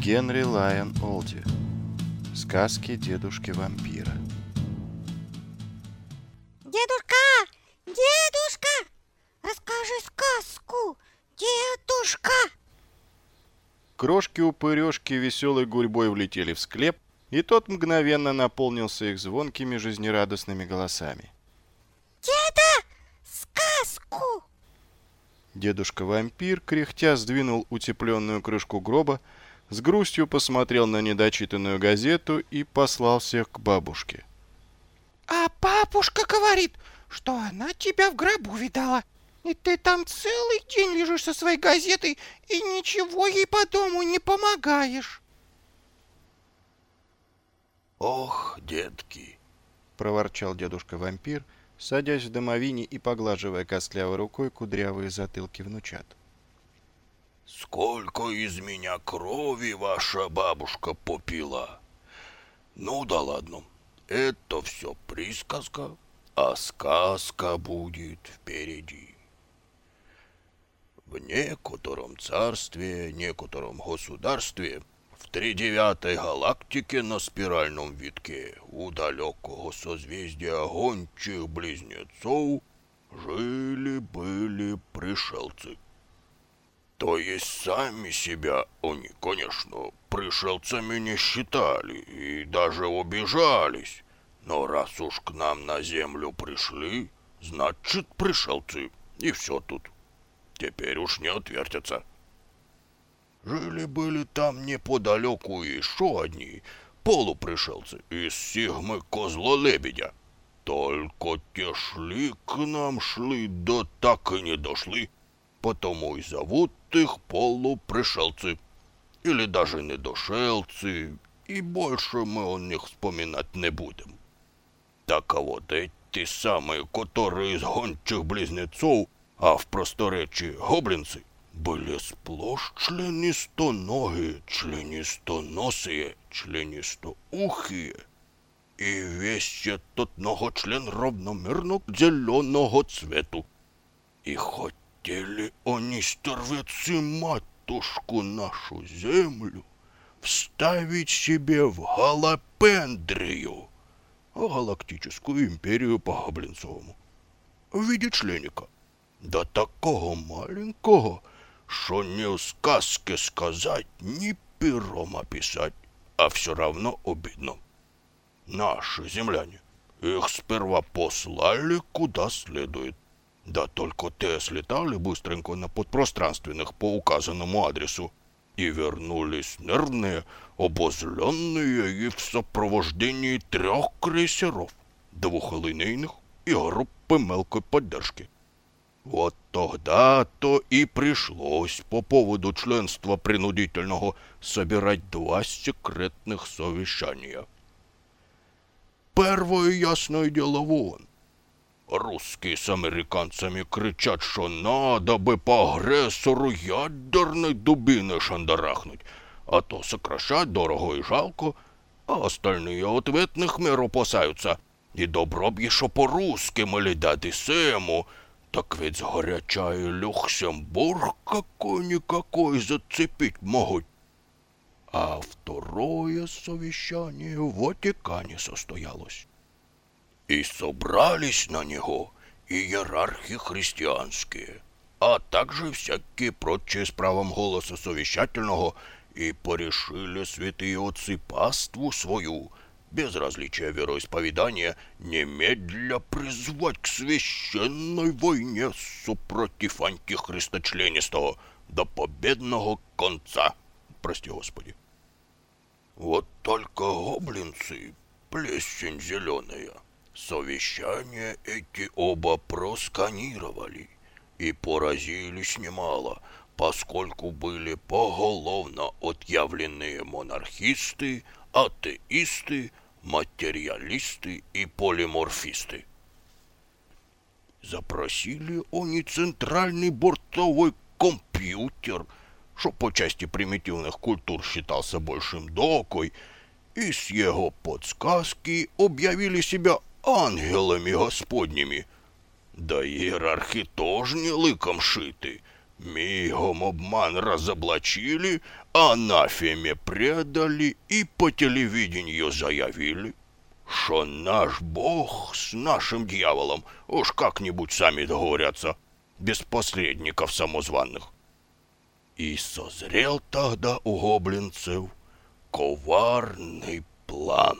Генри Лайон Олди. Сказки дедушки-вампира. Дедушка! Дедушка! Расскажи сказку! Дедушка! Крошки-упырёшки веселой гурьбой влетели в склеп, и тот мгновенно наполнился их звонкими жизнерадостными голосами. Деда! Сказку! Дедушка-вампир, кряхтя, сдвинул утепленную крышку гроба, с грустью посмотрел на недочитанную газету и послал всех к бабушке. А бабушка говорит, что она тебя в гробу видала. И ты там целый день лежишь со своей газетой и ничего ей по дому не помогаешь. «Ох, детки!» — проворчал дедушка-вампир, садясь в домовине и поглаживая костлявой рукой кудрявые затылки внучат. «Сколько из меня крови ваша бабушка попила! Ну да ладно, это все присказка, а сказка будет впереди. В некотором царстве, некотором государстве, в тридевятой галактике на спиральном витке у далекого созвездия гончих близнецов жили-были пришельцы. То есть сами себя они, конечно, пришельцами не считали и даже обижались. Но раз уж к нам на землю пришли, значит пришельцы, и все тут. Теперь уж не отвертятся. Жили-были там неподалеку еще одни полупришельцы из Сигмы Козло-Лебедя. Только те шли к нам, шли, да так и не дошли, потому и зовут их полупришельцы. Или даже недошельцы, и больше мы о них вспоминать не будем. Так а вот эти самые, которые из гончих близнецов, а в просторечии гоблинцы, были сплошь членистоногие, членистоносые, членистоухие. И весь этот многочлен равномерно зеленого цвету. И хотели они сторвецы матушку нашу землю вставить себе в галапендрию, галактическую империю по Гоблинцовому, виде членика. Да такого маленького, что не в сказке сказать, ни пером описать, а все равно обидно. Наши земляне их сперва послали куда следует. Да только те слетали быстренько на подпространственных по указанному адресу и вернулись нервные, обозленные и в сопровождении трех крейсеров, двух линейных и группы мелкой поддержки. Вот тогда-то и пришлось по поводу членства принудительного собирать два секретных совещания. Первое ясное дело вон. Русские с американцами кричат, что надо бы по агрессору ядерной дубины шандарахнуть, а то сокращать дорого и жалко, а остальные ответных мер опасаются. И добро б еще по-русски или дати сему, так ведь с горячай Люксембург какой-никакой зацепить могут. А второе совещание в Ватикане состоялось. И собрались на него иерархи христианские, а также всякие прочие с правом голоса совещательного, и порешили святые отцы паству свою — без различия вероисповедания, немедля призвать к священной войне супротив антихристочленистого до победного конца. Прости, Господи. Вот только гоблинцы, плесень зеленая, совещания эти оба просканировали и поразились немало, поскольку были поголовно отъявленные монархисты, атеисты, материалисты и полиморфисты. Запросили они центральный бортовой компьютер, что по части примитивных культур считался большим докой, и с его подсказки объявили себя ангелами господними. Да иерархи тоже не лыком шиты, Мигом обман разоблачили, анафеме предали и по телевидению заявили, что наш бог с нашим дьяволом уж как-нибудь сами договорятся, без посредников самозванных. И созрел тогда у гоблинцев коварный план.